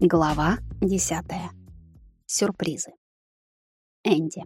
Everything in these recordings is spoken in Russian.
Глава 10. Сюрпризы. Энди.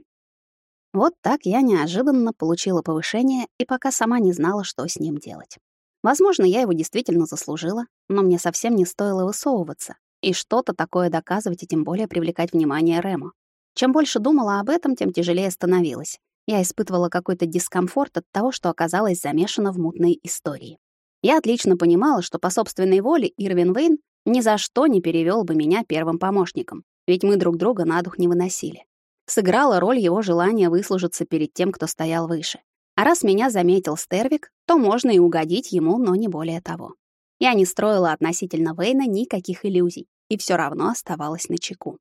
Вот так я неожиданно получила повышение и пока сама не знала, что с ним делать. Возможно, я его действительно заслужила, но мне совсем не стоило высовываться и что-то такое доказывать и тем более привлекать внимание Рему. Чем больше думала об этом, тем тяжелее становилось. Я испытывала какой-то дискомфорт от того, что оказалась замешана в мутной истории. Я отлично понимала, что по собственной воле Ирвин Вейн ни за что не перевёл бы меня первым помощником, ведь мы друг друга на дух не выносили. Сыграла роль его желания выслужиться перед тем, кто стоял выше. А раз меня заметил Стервик, то можно и угодить ему, но не более того. Я не строила относительно Вейна никаких иллюзий и всё равно оставалась на чеку.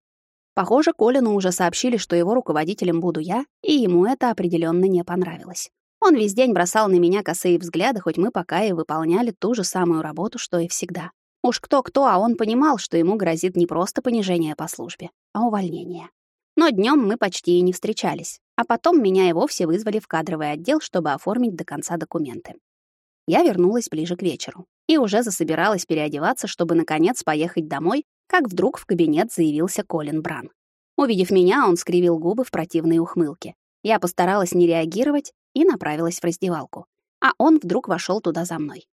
Похоже, Колину уже сообщили, что его руководителем буду я, и ему это определённо не понравилось. Он весь день бросал на меня косые взгляды, хоть мы пока и выполняли ту же самую работу, что и всегда. Уж кто-кто, а он понимал, что ему грозит не просто понижение по службе, а увольнение. Но днем мы почти и не встречались, а потом меня и вовсе вызвали в кадровый отдел, чтобы оформить до конца документы. Я вернулась ближе к вечеру и уже засобиралась переодеваться, чтобы наконец поехать домой, как вдруг в кабинет заявился Колин Бран. Увидев меня, он скривил губы в противной ухмылке. Я постаралась не реагировать и направилась в раздевалку. А он вдруг вошел туда за мной.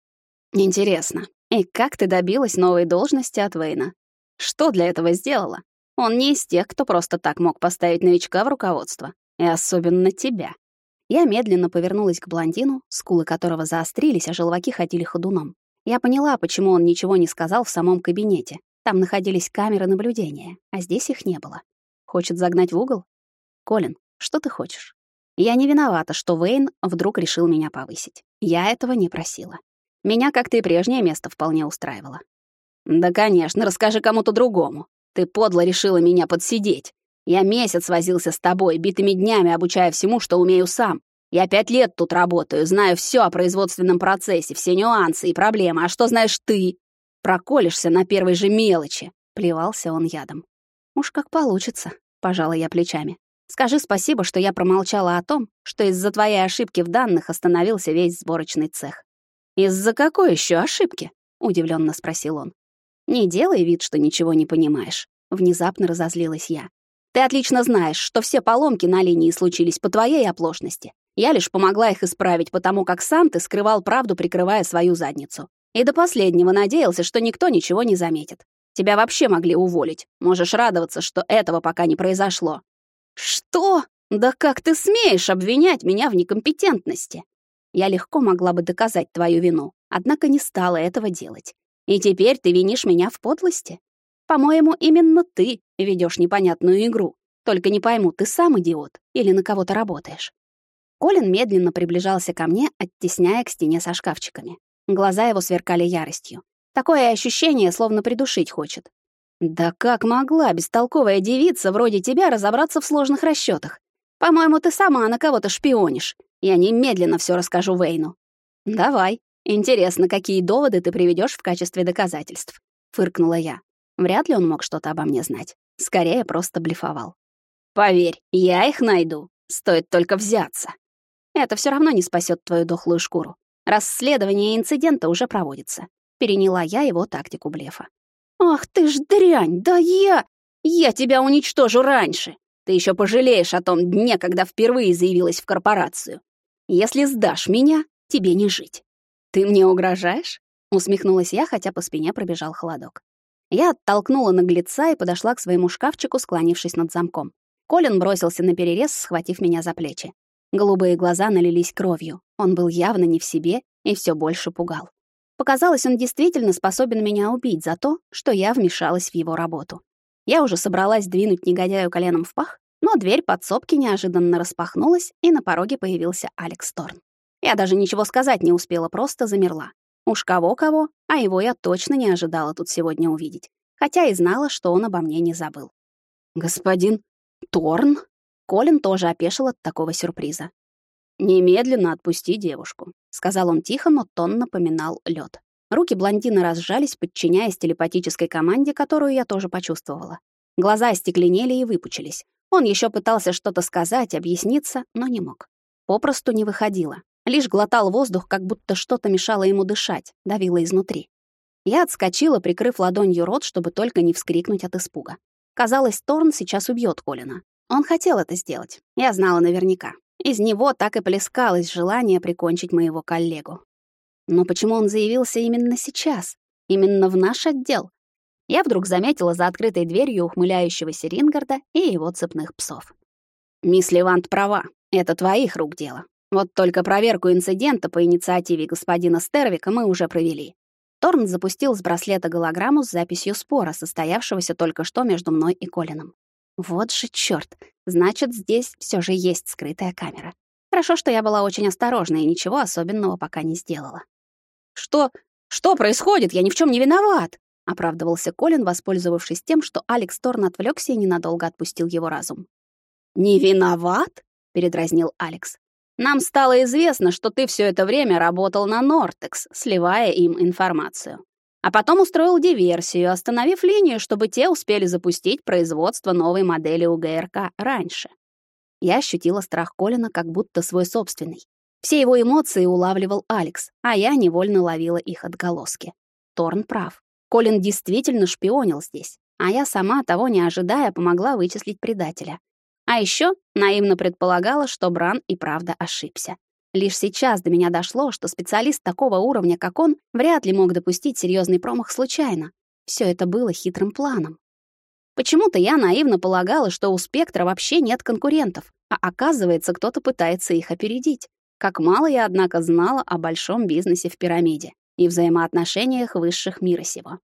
Интересно, и как ты добилась новой должности от Вейна? Что для этого сделала? Он не из тех, кто просто так мог поставить новичка в руководство. И особенно тебя. Я медленно повернулась к блондину, скулы которого заострились, а желваки ходили ходуном. Я поняла, почему он ничего не сказал в самом кабинете. Там находились камеры наблюдения, а здесь их не было. Хочет загнать в угол? Колин, что ты хочешь? Я не виновата, что Вейн вдруг решил меня повысить. Я этого не просила. Меня, как ты, прежнее место вполне устраивало. Да, конечно, расскажи кому-то другому. Ты подло решила меня подсидеть. Я месяц возился с тобой, битыми днями обучая всему, что умею сам. Я пять лет тут работаю, знаю все о производственном процессе, все нюансы и проблемы. А что знаешь ты? Проколешься на первой же мелочи. Плевался он ядом. Уж как получится, пожала я плечами. Скажи спасибо, что я промолчала о том, что из-за твоей ошибки в данных остановился весь сборочный цех. «Из-за какой еще ошибки?» — удивленно спросил он. «Не делай вид, что ничего не понимаешь», — внезапно разозлилась я. «Ты отлично знаешь, что все поломки на линии случились по твоей оплошности. Я лишь помогла их исправить, потому как сам ты скрывал правду, прикрывая свою задницу. И до последнего надеялся, что никто ничего не заметит. Тебя вообще могли уволить. Можешь радоваться, что этого пока не произошло». «Что? Да как ты смеешь обвинять меня в некомпетентности?» Я легко могла бы доказать твою вину, однако не стала этого делать. И теперь ты винишь меня в подлости? По-моему, именно ты ведешь непонятную игру. Только не пойму, ты сам идиот или на кого-то работаешь. Колин медленно приближался ко мне, оттесняя к стене со шкафчиками. Глаза его сверкали яростью. Такое ощущение, словно придушить хочет. Да как могла бестолковая девица вроде тебя разобраться в сложных расчетах? По-моему, ты сама на кого-то шпионишь. Я немедленно все расскажу Вейну. Давай. Интересно, какие доводы ты приведешь в качестве доказательств? Фыркнула я. Вряд ли он мог что-то обо мне знать. Скорее, просто блефовал. Поверь, я их найду. Стоит только взяться. Это все равно не спасет твою дохлую шкуру. Расследование инцидента уже проводится. Переняла я его тактику блефа. Ах ты ж дрянь, да я... Я тебя уничтожу раньше. Ты еще пожалеешь о том дне, когда впервые заявилась в корпорацию. Если сдашь меня, тебе не жить. Ты мне угрожаешь? Усмехнулась я, хотя по спине пробежал холодок. Я оттолкнула наглеца и подошла к своему шкафчику, склонившись над замком. Колин бросился на перерез, схватив меня за плечи. Голубые глаза налились кровью. Он был явно не в себе и все больше пугал. Показалось, он действительно способен меня убить за то, что я вмешалась в его работу. Я уже собралась двинуть негодяю коленом в пах, но дверь подсобки неожиданно распахнулась, и на пороге появился Алекс Торн. Я даже ничего сказать не успела, просто замерла. Уж кого-кого, а его я точно не ожидала тут сегодня увидеть, хотя и знала, что он обо мне не забыл. «Господин Торн?» Колин тоже опешил от такого сюрприза. «Немедленно отпусти девушку», — сказал он тихо, но тон напоминал лед. Руки блондина разжались, подчиняясь телепатической команде, которую я тоже почувствовала. Глаза остекленели и выпучились. Он еще пытался что-то сказать, объясниться, но не мог. Попросту не выходило. Лишь глотал воздух, как будто что-то мешало ему дышать, давило изнутри. Я отскочила, прикрыв ладонью рот, чтобы только не вскрикнуть от испуга. Казалось, Торн сейчас убьет Колина. Он хотел это сделать. Я знала наверняка. Из него так и плескалось желание прикончить моего коллегу. Но почему он заявился именно сейчас? Именно в наш отдел? Я вдруг заметила за открытой дверью ухмыляющегося Рингарда и его цепных псов. «Мисс Левант права. Это твоих рук дело. Вот только проверку инцидента по инициативе господина Стервика мы уже провели. Торн запустил с браслета голограмму с записью спора, состоявшегося только что между мной и Колином. Вот же чёрт. Значит, здесь всё же есть скрытая камера. Хорошо, что я была очень осторожна и ничего особенного пока не сделала. Что? Что происходит? Я ни в чём не виноват, оправдывался Колин, воспользовавшись тем, что Алекс Торн отвлёкся и ненадолго отпустил его разум. Не виноват? передразнил Алекс. Нам стало известно, что ты все это время работал на Нортекс, сливая им информацию. А потом устроил диверсию, остановив линию, чтобы те успели запустить производство новой модели УГРК раньше. Я ощутила страх Колина как будто свой собственный. Все его эмоции улавливал Алекс, а я невольно ловила их отголоски. Торн прав. Колин действительно шпионил здесь, а я сама, того не ожидая, помогла вычислить предателя. А еще наивно предполагала, что Бран и правда ошибся. Лишь сейчас до меня дошло, что специалист такого уровня, как он, вряд ли мог допустить серьезный промах случайно. Все это было хитрым планом. Почему-то я наивно полагала, что у Спектра вообще нет конкурентов, а оказывается, кто-то пытается их опередить. Как мало я, однако, знала о большом бизнесе в пирамиде и взаимоотношениях высших мира сего.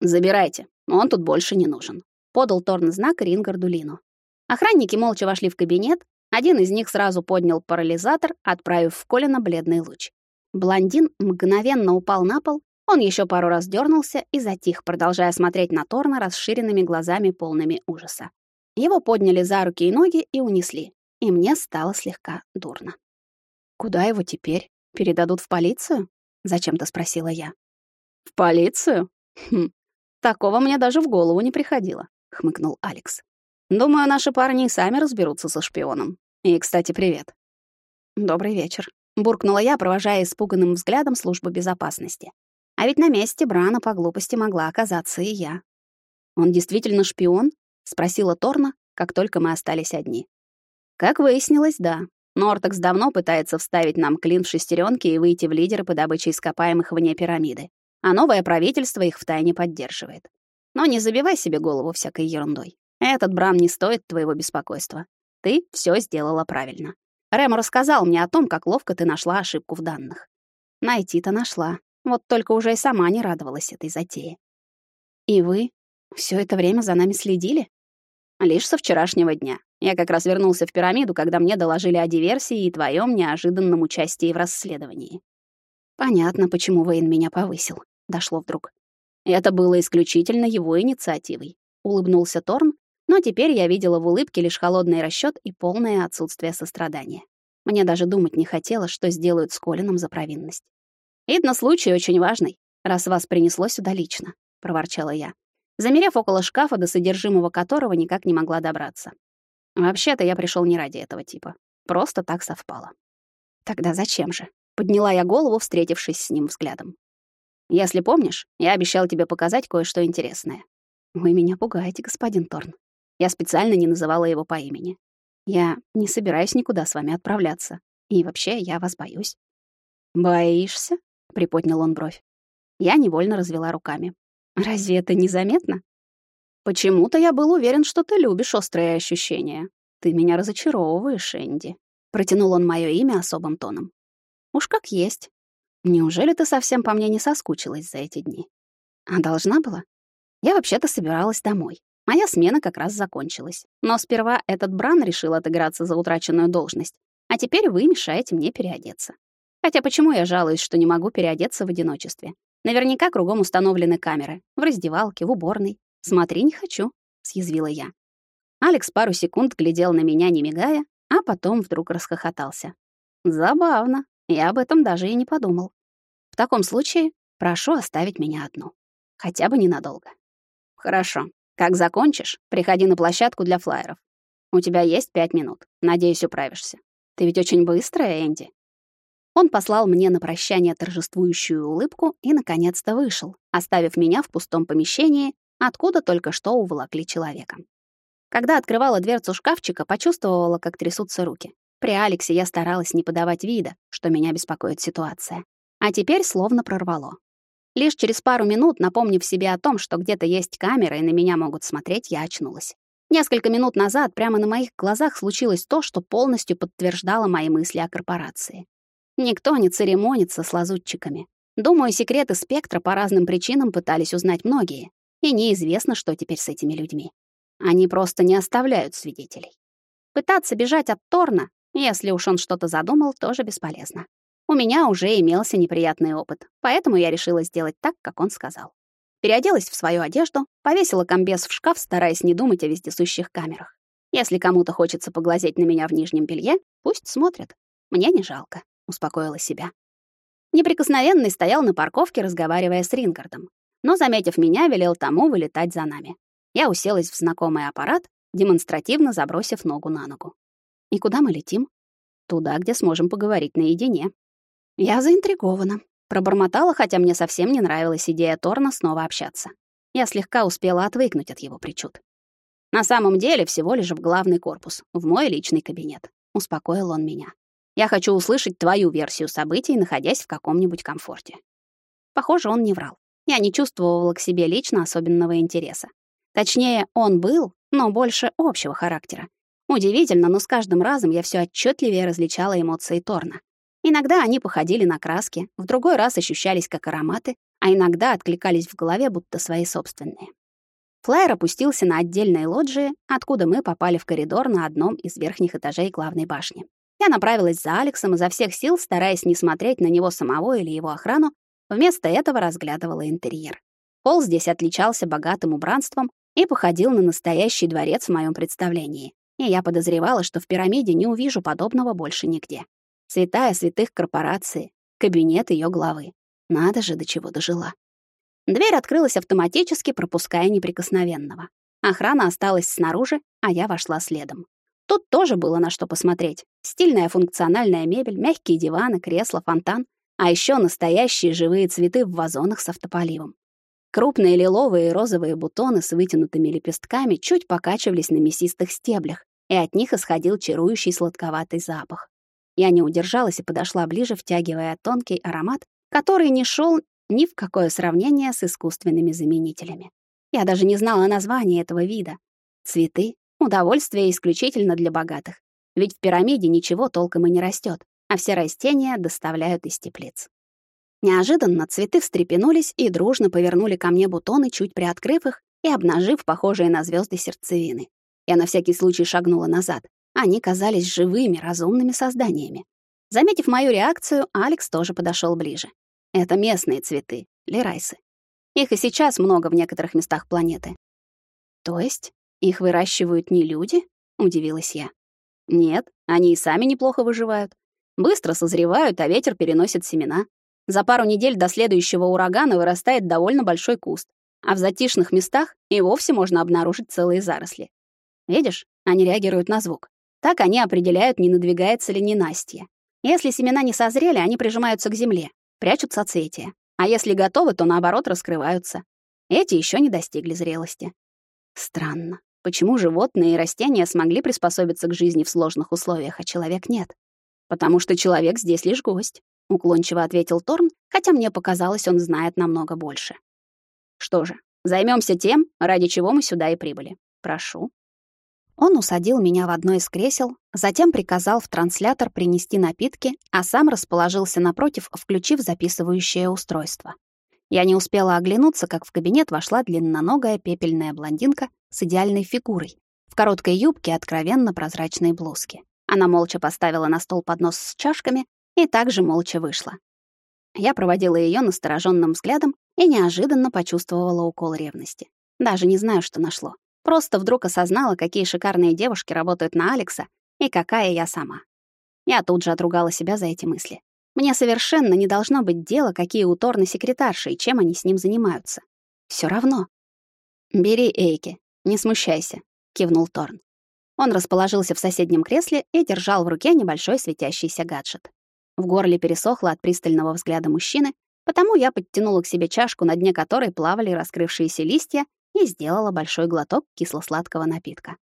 «Забирайте, он тут больше не нужен», — подал Торн знак Рингарду Лину. Охранники молча вошли в кабинет, один из них сразу поднял парализатор, отправив в Колина бледный луч. Блондин мгновенно упал на пол, он еще пару раз дернулся и затих, продолжая смотреть на Торна расширенными глазами, полными ужаса. Его подняли за руки и ноги и унесли, и мне стало слегка дурно. «Куда его теперь? Передадут в полицию?» — зачем-то спросила я. «В полицию? Хм, такого мне даже в голову не приходило», — хмыкнул Алекс. Думаю, наши парни и сами разберутся со шпионом. И, кстати, привет. Добрый вечер. Буркнула я, провожая испуганным взглядом службу безопасности. А ведь на месте Брана по глупости могла оказаться и я. «Он действительно шпион?» — спросила Торна, как только мы остались одни. Как выяснилось, да. Нортекс давно пытается вставить нам клин в шестеренки и выйти в лидеры по добыче ископаемых вне пирамиды. А новое правительство их втайне поддерживает. Но не забивай себе голову всякой ерундой. Этот Бран не стоит твоего беспокойства. Ты все сделала правильно. Рэм рассказал мне о том, как ловко ты нашла ошибку в данных. Найти-то нашла. Вот только уже и сама не радовалась этой затее. И вы все это время за нами следили? Лишь со вчерашнего дня. Я как раз вернулся в пирамиду, когда мне доложили о диверсии и твоем неожиданном участии в расследовании. Понятно, почему Вейн меня повысил. Дошло вдруг. Это было исключительно его инициативой. Улыбнулся Торн, но теперь я видела в улыбке лишь холодный расчёт и полное отсутствие сострадания. Мне даже думать не хотелось, что сделают с Колином за провинность. «Видно, случай очень важный, раз вас принесло сюда лично», — проворчала я, замерев около шкафа, до содержимого которого никак не могла добраться. Вообще-то я пришёл не ради этого типа. Просто так совпало. Тогда зачем же? Подняла я голову, встретившись с ним взглядом. Если помнишь, я обещал тебе показать кое-что интересное. Вы меня пугаете, господин Торн. Я специально не называла его по имени. Я не собираюсь никуда с вами отправляться. И вообще, я вас боюсь. Боишься? приподнял он бровь. Я невольно развела руками. Разве это незаметно? Почему-то я был уверен, что ты любишь острые ощущения. Ты меня разочаровываешь, Энди. Протянул он моё имя особым тоном. Уж как есть. Неужели ты совсем по мне не соскучилась за эти дни? А должна была? Я вообще-то собиралась домой. Моя смена как раз закончилась. Но сперва этот Бран решил отыграться за утраченную должность, а теперь вы мешаете мне переодеться. Хотя почему я жалуюсь, что не могу переодеться в одиночестве? Наверняка кругом установлены камеры. В раздевалке, в уборной. Смотри, не хочу, съязвила я. Алекс пару секунд глядел на меня, не мигая, а потом вдруг расхохотался. Забавно. Я об этом даже и не подумал. В таком случае прошу оставить меня одну. Хотя бы ненадолго. Хорошо. Как закончишь, приходи на площадку для флайеров. У тебя есть пять минут. Надеюсь, управишься. Ты ведь очень быстрая, Энди. Он послал мне на прощание торжествующую улыбку и, наконец-то, вышел, оставив меня в пустом помещении, откуда только что уволокли человека. Когда открывала дверцу шкафчика, почувствовала, как трясутся руки. При Алексе я старалась не подавать вида, что меня беспокоит ситуация. А теперь словно прорвало. Лишь через пару минут, напомнив себе о том, что где-то есть камера и на меня могут смотреть, я очнулась. Несколько минут назад прямо на моих глазах случилось то, что полностью подтверждало мои мысли о корпорации. Никто не церемонится с лазутчиками. Думаю, секреты спектра по разным причинам пытались узнать многие, и неизвестно, что теперь с этими людьми. Они просто не оставляют свидетелей. Пытаться бежать от Торна, если уж он что-то задумал, тоже бесполезно. У меня уже имелся неприятный опыт, поэтому я решила сделать так, как он сказал. Переоделась в свою одежду, повесила комбез в шкаф, стараясь не думать о вездесущих камерах. Если кому-то хочется поглазеть на меня в нижнем белье, пусть смотрят. Мне не жалко успокоила себя. Неприкосновенный стоял на парковке, разговаривая с Рингардом, но, заметив меня, велел тому вылетать за нами. Я уселась в знакомый аппарат, демонстративно забросив ногу на ногу. И куда мы летим? Туда, где сможем поговорить наедине. Я заинтригована. Пробормотала, хотя мне совсем не нравилась идея Торна снова общаться. Я слегка успела отвыкнуть от его причуд. На самом деле, всего лишь в главный корпус, в мой личный кабинет. Успокоил он меня. Я хочу услышать твою версию событий, находясь в каком-нибудь комфорте. Похоже, он не врал. Я не чувствовала к себе лично особенного интереса. Точнее, он был, но больше общего характера. Удивительно, но с каждым разом я все отчетливее различала эмоции Торна. Иногда они походили на краски, в другой раз ощущались как ароматы, а иногда откликались в голове будто свои собственные. Флайер опустился на отдельные лоджии, откуда мы попали в коридор на одном из верхних этажей главной башни. Я направилась за Алексом изо всех сил, стараясь не смотреть на него самого или его охрану, вместо этого разглядывала интерьер. Пол здесь отличался богатым убранством и походил на настоящий дворец в моем представлении. И я подозревала, что в пирамиде не увижу подобного больше нигде. Святая святых корпорации, кабинет ее главы. Надо же, до чего дожила. Дверь открылась автоматически, пропуская неприкосновенного. Охрана осталась снаружи, а я вошла следом. Тут тоже было на что посмотреть. Стильная функциональная мебель, мягкие диваны, кресла, фонтан, а еще настоящие живые цветы в вазонах с автополивом. Крупные лиловые и розовые бутоны с вытянутыми лепестками чуть покачивались на мясистых стеблях, и от них исходил чарующий сладковатый запах. Я не удержалась и подошла ближе, втягивая тонкий аромат, который не шел ни в какое сравнение с искусственными заменителями. Я даже не знала названия этого вида. Цветы, Удовольствие исключительно для богатых. Ведь в пирамиде ничего толком и не растет, а все растения доставляют из теплиц. Неожиданно цветы встрепенулись и дружно повернули ко мне бутоны, чуть приоткрыв их и обнажив похожие на звезды сердцевины. Я на всякий случай шагнула назад. Они казались живыми, разумными созданиями. Заметив мою реакцию, Алекс тоже подошел ближе. Это местные цветы, лирайсы. Их и сейчас много в некоторых местах планеты. То есть их выращивают не люди? Удивилась я. Нет, они и сами неплохо выживают. Быстро созревают, а ветер переносит семена. За пару недель до следующего урагана вырастает довольно большой куст, а в затишных местах и вовсе можно обнаружить целые заросли. Видишь, они реагируют на звук. Так они определяют, не надвигается ли ненастье. Если семена не созрели, они прижимаются к земле, прячут соцветия. А если готовы, то наоборот раскрываются. Эти еще не достигли зрелости. Странно. Почему животные и растения смогли приспособиться к жизни в сложных условиях, а человек нет? Потому что человек здесь лишь гость, уклончиво ответил Торн, хотя мне показалось, он знает намного больше. Что же, займемся тем, ради чего мы сюда и прибыли. Прошу. Он усадил меня в одно из кресел, затем приказал в транслятор принести напитки, а сам расположился напротив, включив записывающее устройство. Я не успела оглянуться, как в кабинет вошла длинноногая пепельная блондинка с идеальной фигурой, в короткой юбке и откровенно прозрачной блузке. Она молча поставила на стол поднос с чашками и также молча вышла. Я проводила ее настороженным взглядом и неожиданно почувствовала укол ревности. Даже не знаю, что нашло. Просто вдруг осознала, какие шикарные девушки работают на Алекса и какая я сама. Я тут же отругала себя за эти мысли. Мне совершенно не должно быть дела, какие у Торна секретарши и чем они с ним занимаются. Все равно. «Бери Эйки, не смущайся», — кивнул Торн. Он расположился в соседнем кресле и держал в руке небольшой светящийся гаджет. В горле пересохло от пристального взгляда мужчины, потому я подтянула к себе чашку, на дне которой плавали раскрывшиеся листья, и сделала большой глоток кисло-сладкого напитка.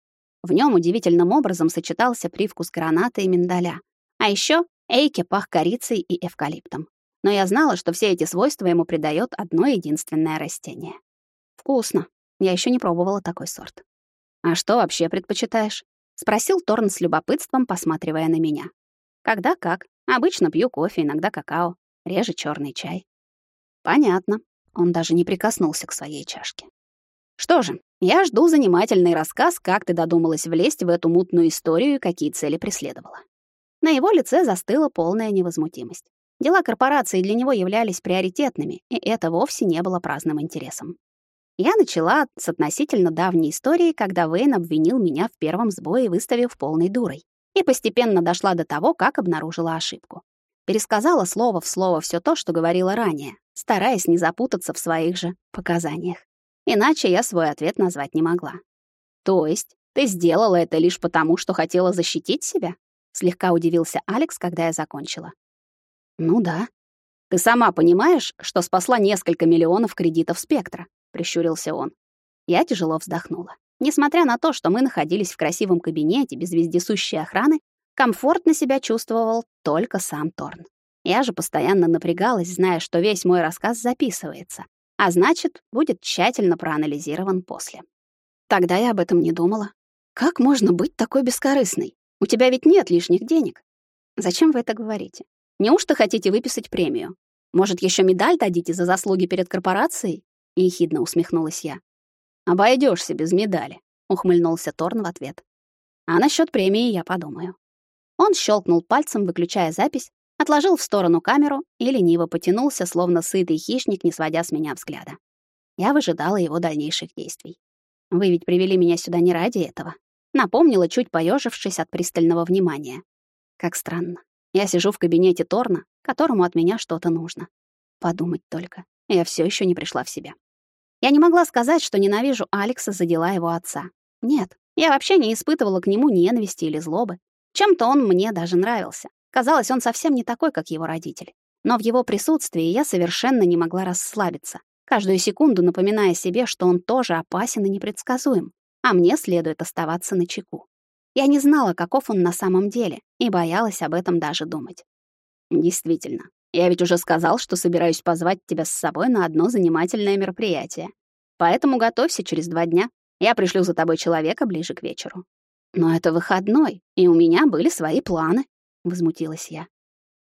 В нем удивительным образом сочетался привкус граната и миндаля. А еще Эйке пах корицей и эвкалиптом. Но я знала, что все эти свойства ему придает одно единственное растение. Вкусно. Я еще не пробовала такой сорт. А что вообще предпочитаешь? спросил Торн с любопытством, посматривая на меня. Когда как? Обычно пью кофе, иногда какао, реже черный чай. Понятно. Он даже не прикоснулся к своей чашке. Что же, я жду занимательный рассказ, как ты додумалась влезть в эту мутную историю и какие цели преследовала. На его лице застыла полная невозмутимость. Дела корпорации для него являлись приоритетными, и это вовсе не было праздным интересом. Я начала с относительно давней истории, когда Вейн обвинил меня в первом сбое, выставив полной дурой, и постепенно дошла до того, как обнаружила ошибку. Пересказала слово в слово все то, что говорила ранее, стараясь не запутаться в своих же показаниях. Иначе я свой ответ назвать не могла. То есть ты сделала это лишь потому, что хотела защитить себя? Слегка удивился Алекс, когда я закончила. Ну да. Ты сама понимаешь, что спасла несколько миллионов кредитов Спектра, прищурился он. Я тяжело вздохнула. Несмотря на то, что мы находились в красивом кабинете без вездесущей охраны, комфортно себя чувствовал только сам Торн. Я же постоянно напрягалась, зная, что весь мой рассказ записывается, а значит, будет тщательно проанализирован после. Тогда я об этом не думала. Как можно быть такой бескорыстной? У тебя ведь нет лишних денег. Зачем вы это говорите? Неужто хотите выписать премию? Может, еще медаль дадите за заслуги перед корпорацией? Ехидно усмехнулась я. Обойдешься без медали, ухмыльнулся Торн в ответ. А насчет премии я подумаю. Он щелкнул пальцем, выключая запись, отложил в сторону камеру и лениво потянулся, словно сытый хищник, не сводя с меня взгляда. Я выжидала его дальнейших действий. Вы ведь привели меня сюда не ради этого. Напомнила, чуть поежившись от пристального внимания. Как странно. Я сижу в кабинете Торна, которому от меня что-то нужно. Подумать только. Я все еще не пришла в себя. Я не могла сказать, что ненавижу Алекса за дела его отца. Нет, я вообще не испытывала к нему ненависти или злобы. Чем-то он мне даже нравился. Казалось, он совсем не такой, как его родители. Но в его присутствии я совершенно не могла расслабиться, каждую секунду напоминая себе, что он тоже опасен и непредсказуем, а мне следует оставаться на чеку. Я не знала, каков он на самом деле, и боялась об этом даже думать. Действительно, я ведь уже сказал, что собираюсь позвать тебя с собой на одно занимательное мероприятие. Поэтому готовься через два дня. Я пришлю за тобой человека ближе к вечеру. Но это выходной, и у меня были свои планы возмутилась я.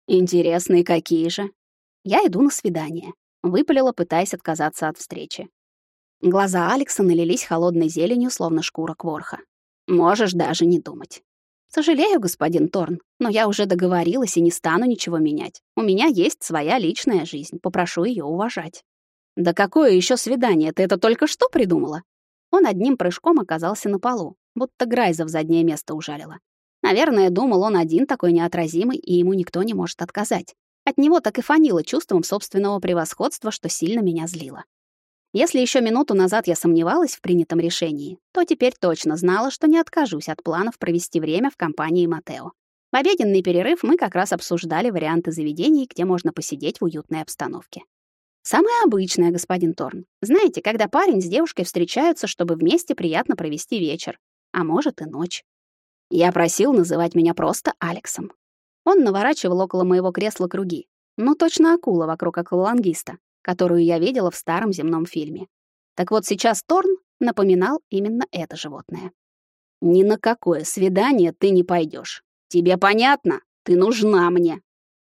Интересные какие же? Я иду на свидание, выпалила, пытаясь отказаться от встречи. Глаза Алекса налились холодной зеленью, словно шкура кворха. Можешь даже не думать. Сожалею, господин Торн, но я уже договорилась и не стану ничего менять. У меня есть своя личная жизнь, попрошу ее уважать. Да какое еще свидание? Ты это только что придумала? Он одним прыжком оказался на полу, будто Грайза в заднее место ужалила. Наверное, думал он один такой неотразимый, и ему никто не может отказать. От него так и фанило чувством собственного превосходства, что сильно меня злило. Если еще минуту назад я сомневалась в принятом решении, то теперь точно знала, что не откажусь от планов провести время в компании Матео. В обеденный перерыв мы как раз обсуждали варианты заведений, где можно посидеть в уютной обстановке. Самое обычное, господин Торн. Знаете, когда парень с девушкой встречаются, чтобы вместе приятно провести вечер, а может и ночь. Я просил называть меня просто Алексом. Он наворачивал около моего кресла круги. Ну, точно акула вокруг аквалангиста, которую я видела в старом земном фильме. Так вот сейчас Торн напоминал именно это животное. «Ни на какое свидание ты не пойдешь. Тебе понятно? Ты нужна мне».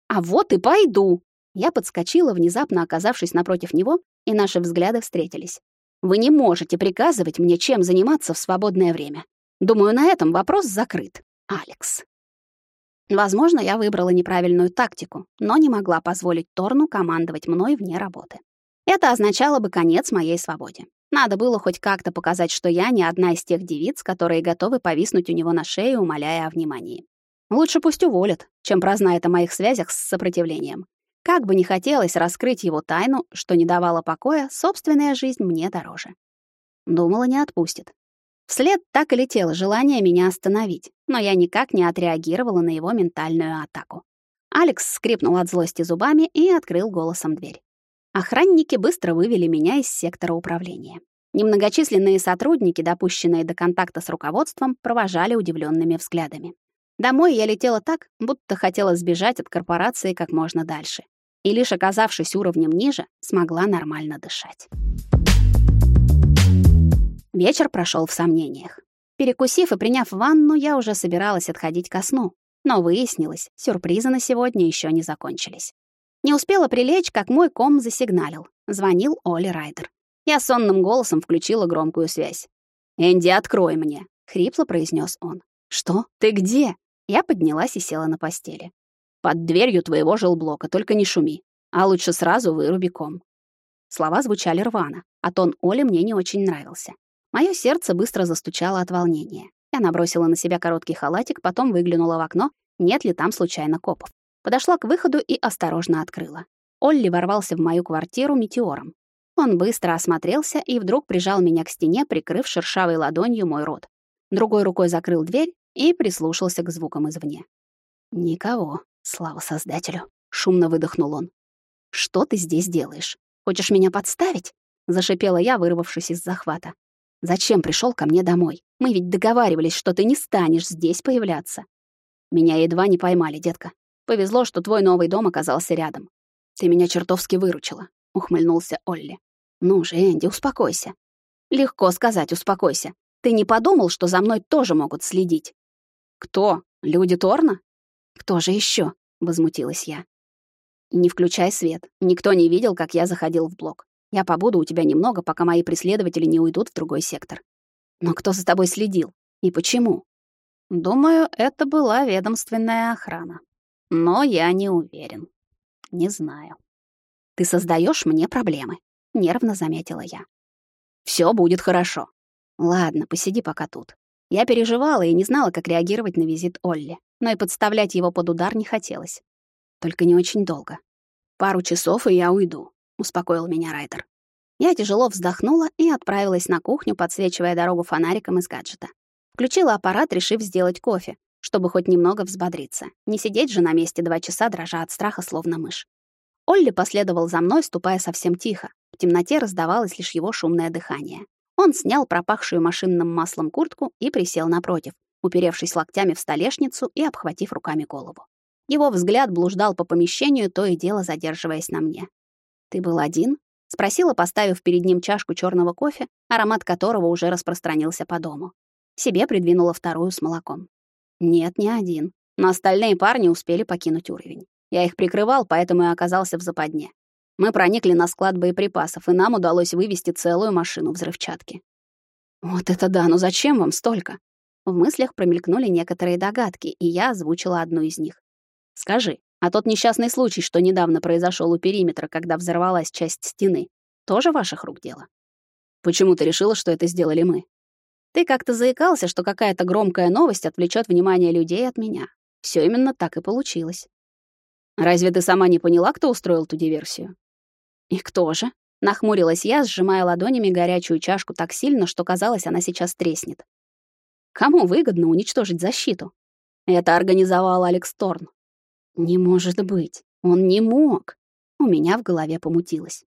«А вот и пойду!» Я подскочила, внезапно оказавшись напротив него, и наши взгляды встретились. «Вы не можете приказывать мне, чем заниматься в свободное время. Думаю, на этом вопрос закрыт. Алекс. Возможно, я выбрала неправильную тактику, но не могла позволить Торну командовать мной вне работы. Это означало бы конец моей свободе. Надо было хоть как-то показать, что я не одна из тех девиц, которые готовы повиснуть у него на шее, умоляя о внимании. Лучше пусть уволят, чем прознает о моих связях с сопротивлением. Как бы ни хотелось раскрыть его тайну, что не давало покоя, собственная жизнь мне дороже. Думала, не отпустит. Вслед так и летело желание меня остановить, но я никак не отреагировала на его ментальную атаку. Алекс скрипнул от злости зубами и открыл голосом дверь. Охранники быстро вывели меня из сектора управления. Немногочисленные сотрудники, допущенные до контакта с руководством, провожали удивленными взглядами. Домой я летела так, будто хотела сбежать от корпорации как можно дальше. И лишь оказавшись уровнем ниже, смогла нормально дышать. Вечер прошел в сомнениях. Перекусив и приняв ванну, я уже собиралась отходить ко сну. Но выяснилось, сюрпризы на сегодня еще не закончились. Не успела прилечь, как мой ком засигналил. Звонил Оли Райдер. Я сонным голосом включила громкую связь. «Энди, открой мне», — хрипло произнес он. «Что? Ты где?» Я поднялась и села на постели. «Под дверью твоего жилблока, только не шуми. А лучше сразу выруби ком». Слова звучали рвано, а тон Оли мне не очень нравился. Моё сердце быстро застучало от волнения. Я набросила на себя короткий халатик, потом выглянула в окно, нет ли там случайно копов. Подошла к выходу и осторожно открыла. Олли ворвался в мою квартиру метеором. Он быстро осмотрелся и вдруг прижал меня к стене, прикрыв шершавой ладонью мой рот. Другой рукой закрыл дверь и прислушался к звукам извне. «Никого, слава Создателю», — шумно выдохнул он. «Что ты здесь делаешь? Хочешь меня подставить?» — зашипела я, вырвавшись из захвата. «Зачем пришел ко мне домой? Мы ведь договаривались, что ты не станешь здесь появляться». Меня едва не поймали, детка. Повезло, что твой новый дом оказался рядом. Ты меня чертовски выручила, ухмыльнулся Олли. Ну же, Энди, успокойся. Легко сказать, успокойся. Ты не подумал, что за мной тоже могут следить? Кто? Люди Торна? Кто же еще? возмутилась я. Не включай свет. Никто не видел, как я заходил в блок. Я побуду у тебя немного, пока мои преследователи не уйдут в другой сектор. Но кто за тобой следил? И почему? Думаю, это была ведомственная охрана. Но я не уверен. Не знаю. Ты создаешь мне проблемы, нервно заметила я. Все будет хорошо. Ладно, посиди пока тут. Я переживала и не знала, как реагировать на визит Олли, но и подставлять его под удар не хотелось. Только не очень долго. Пару часов, и я уйду, успокоил меня Райдер. Я тяжело вздохнула и отправилась на кухню, подсвечивая дорогу фонариком из гаджета. Включила аппарат, решив сделать кофе, чтобы хоть немного взбодриться. Не сидеть же на месте два часа, дрожа от страха, словно мышь. Олли последовал за мной, ступая совсем тихо. В темноте раздавалось лишь его шумное дыхание. Он снял пропахшую машинным маслом куртку и присел напротив, уперевшись локтями в столешницу и обхватив руками голову. Его взгляд блуждал по помещению, то и дело задерживаясь на мне. «Ты был один?» — спросила, поставив перед ним чашку черного кофе, аромат которого уже распространился по дому. Себе придвинула вторую с молоком. Нет, не один. Но остальные парни успели покинуть уровень. Я их прикрывал, поэтому и оказался в западне. Мы проникли на склад боеприпасов, и нам удалось вывести целую машину взрывчатки. Вот это да, но зачем вам столько? В мыслях промелькнули некоторые догадки, и я озвучила одну из них. Скажи, а тот несчастный случай, что недавно произошел у периметра, когда взорвалась часть стены, тоже ваших рук дело? Почему ты решила, что это сделали мы? Ты как-то заикался, что какая-то громкая новость отвлечет внимание людей от меня. Все именно так и получилось. Разве ты сама не поняла, кто устроил ту диверсию? И кто же? Нахмурилась я, сжимая ладонями горячую чашку так сильно, что казалось, она сейчас треснет. Кому выгодно уничтожить защиту? Это организовал Алекс Торн. Не может быть. Он не мог. У меня в голове помутилось.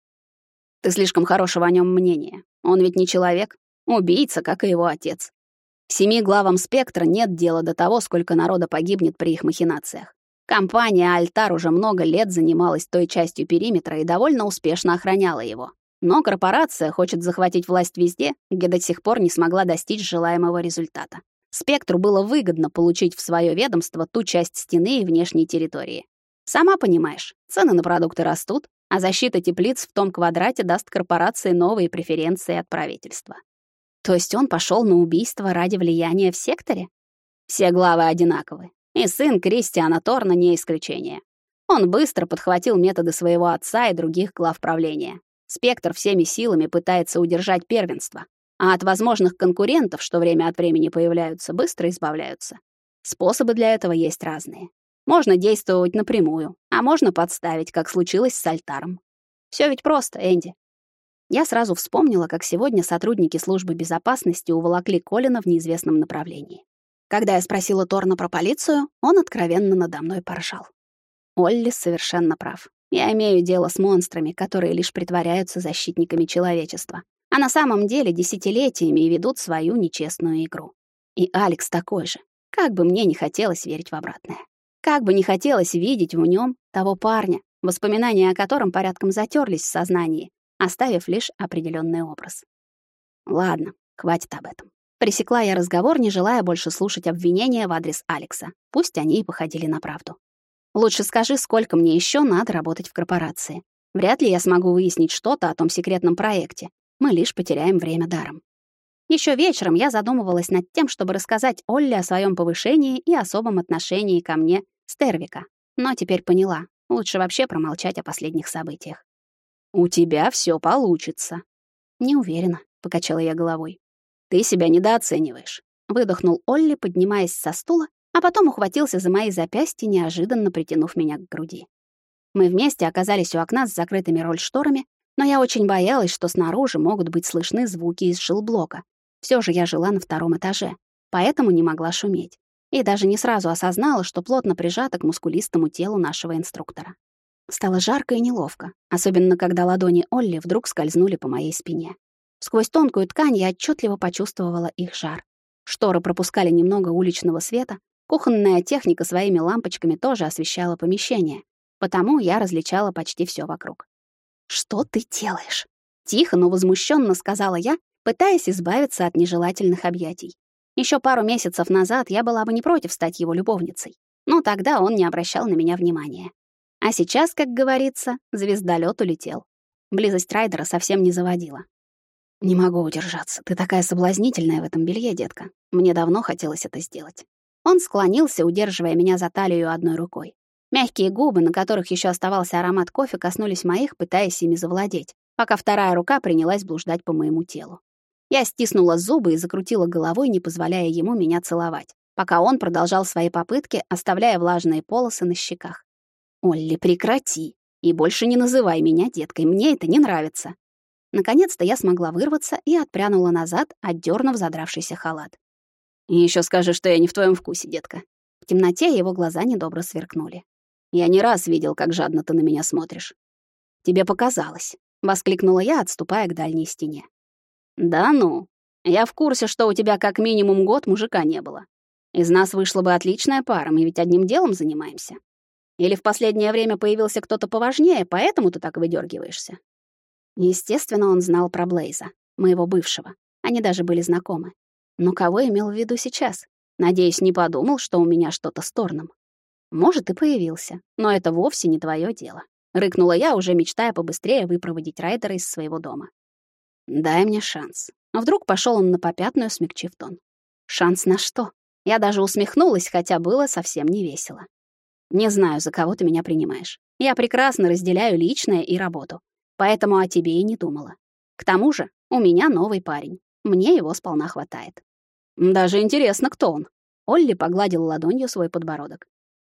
Ты слишком хорошего о нем мнения. Он ведь не человек. Убийца, как и его отец. Семи главам спектра нет дела до того, сколько народа погибнет при их махинациях. Компания «Альтар» уже много лет занималась той частью периметра и довольно успешно охраняла его. Но корпорация хочет захватить власть везде, где до сих пор не смогла достичь желаемого результата. Спектру было выгодно получить в свое ведомство ту часть стены и внешней территории. Сама понимаешь, цены на продукты растут, а защита теплиц в том квадрате даст корпорации новые преференции от правительства. То есть он пошел на убийство ради влияния в секторе? Все главы одинаковы. И сын Кристиана Торна не исключение. Он быстро подхватил методы своего отца и других глав правления. Спектр всеми силами пытается удержать первенство, а от возможных конкурентов, что время от времени появляются, быстро избавляются. Способы для этого есть разные. Можно действовать напрямую, а можно подставить, как случилось с Альтаром. Все ведь просто, Энди. Я сразу вспомнила, как сегодня сотрудники службы безопасности уволокли Колина в неизвестном направлении. Когда я спросила Торна про полицию, он откровенно надо мной поржал. Олли совершенно прав. Я имею дело с монстрами, которые лишь притворяются защитниками человечества, а на самом деле десятилетиями ведут свою нечестную игру. И Алекс такой же. Как бы мне не хотелось верить в обратное. Как бы не хотелось видеть в нем того парня, воспоминания о котором порядком затерлись в сознании, оставив лишь определенный образ. Ладно, хватит об этом. Пресекла я разговор, не желая больше слушать обвинения в адрес Алекса. Пусть они и походили на правду. Лучше скажи, сколько мне еще надо работать в корпорации. Вряд ли я смогу выяснить что-то о том секретном проекте. Мы лишь потеряем время даром. Еще вечером я задумывалась над тем, чтобы рассказать Олле о своем повышении и особом отношении ко мне Стервика. Но теперь поняла, лучше вообще промолчать о последних событиях. «У тебя все получится». «Не уверена», — покачала я головой. «Ты себя недооцениваешь», — выдохнул Олли, поднимаясь со стула, а потом ухватился за мои запястья, неожиданно притянув меня к груди. Мы вместе оказались у окна с закрытыми рольшторами, но я очень боялась, что снаружи могут быть слышны звуки из жилблока, все же я жила на втором этаже, поэтому не могла шуметь. И даже не сразу осознала, что плотно прижата к мускулистому телу нашего инструктора. Стало жарко и неловко, особенно когда ладони Олли вдруг скользнули по моей спине. Сквозь тонкую ткань я отчетливо почувствовала их жар. Шторы пропускали немного уличного света, кухонная техника своими лампочками тоже освещала помещение, потому я различала почти все вокруг. «Что ты делаешь?» Тихо, но возмущенно сказала я, пытаясь избавиться от нежелательных объятий. Еще пару месяцев назад я была бы не против стать его любовницей, но тогда он не обращал на меня внимания. А сейчас, как говорится, звездолёт улетел. Близость Райдера совсем не заводила. «Не могу удержаться. Ты такая соблазнительная в этом белье, детка. Мне давно хотелось это сделать». Он склонился, удерживая меня за талию одной рукой. Мягкие губы, на которых еще оставался аромат кофе, коснулись моих, пытаясь ими завладеть, пока вторая рука принялась блуждать по моему телу. Я стиснула зубы и закрутила головой, не позволяя ему меня целовать, пока он продолжал свои попытки, оставляя влажные полосы на щеках. «Олли, прекрати! И больше не называй меня деткой, мне это не нравится!» Наконец-то я смогла вырваться и отпрянула назад, отдернув задравшийся халат. «И еще скажи, что я не в твоем вкусе, детка». В темноте его глаза недобро сверкнули. «Я не раз видел, как жадно ты на меня смотришь». «Тебе показалось», — воскликнула я, отступая к дальней стене. «Да ну. Я в курсе, что у тебя как минимум год мужика не было. Из нас вышла бы отличная пара, мы ведь одним делом занимаемся. Или в последнее время появился кто-то поважнее, поэтому ты так выдергиваешься?» Естественно, он знал про Блейза, моего бывшего. Они даже были знакомы. Но кого имел в виду сейчас? Надеюсь, не подумал, что у меня что-то с Торном. Может, и появился, но это вовсе не твое дело. Рыкнула я, уже мечтая побыстрее выпроводить Райдера из своего дома. Дай мне шанс. А вдруг пошел он на попятную, смягчив тон. Шанс на что? Я даже усмехнулась, хотя было совсем не весело. Не знаю, за кого ты меня принимаешь. Я прекрасно разделяю личное и работу. Поэтому о тебе и не думала. К тому же, у меня новый парень. Мне его сполна хватает. Даже интересно, кто он. Олли погладил ладонью свой подбородок.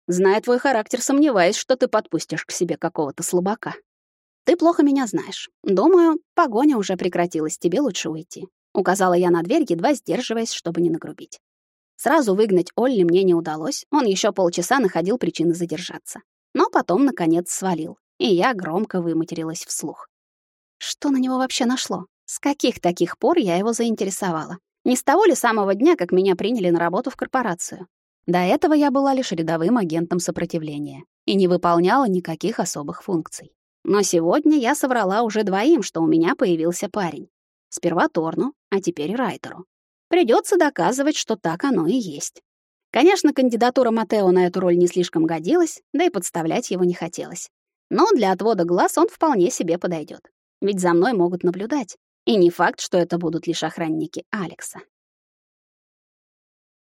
Зная твой характер, сомневаюсь, что ты подпустишь к себе какого-то слабака. «Ты плохо меня знаешь. Думаю, погоня уже прекратилась, тебе лучше уйти», — указала я на дверь, едва сдерживаясь, чтобы не нагрубить. Сразу выгнать Олли мне не удалось, он еще полчаса находил причины задержаться. Но потом, наконец, свалил, и я громко выматерилась вслух. Что на него вообще нашло? С каких таких пор я его заинтересовала? Не с того ли самого дня, как меня приняли на работу в корпорацию? До этого я была лишь рядовым агентом сопротивления и не выполняла никаких особых функций. Но сегодня я соврала уже двоим, что у меня появился парень. Сперва Торну, а теперь Райтеру. Придется доказывать, что так оно и есть. Конечно, кандидатура Матео на эту роль не слишком годилась, да и подставлять его не хотелось. Но для отвода глаз он вполне себе подойдет. Ведь за мной могут наблюдать. И не факт, что это будут лишь охранники Алекса.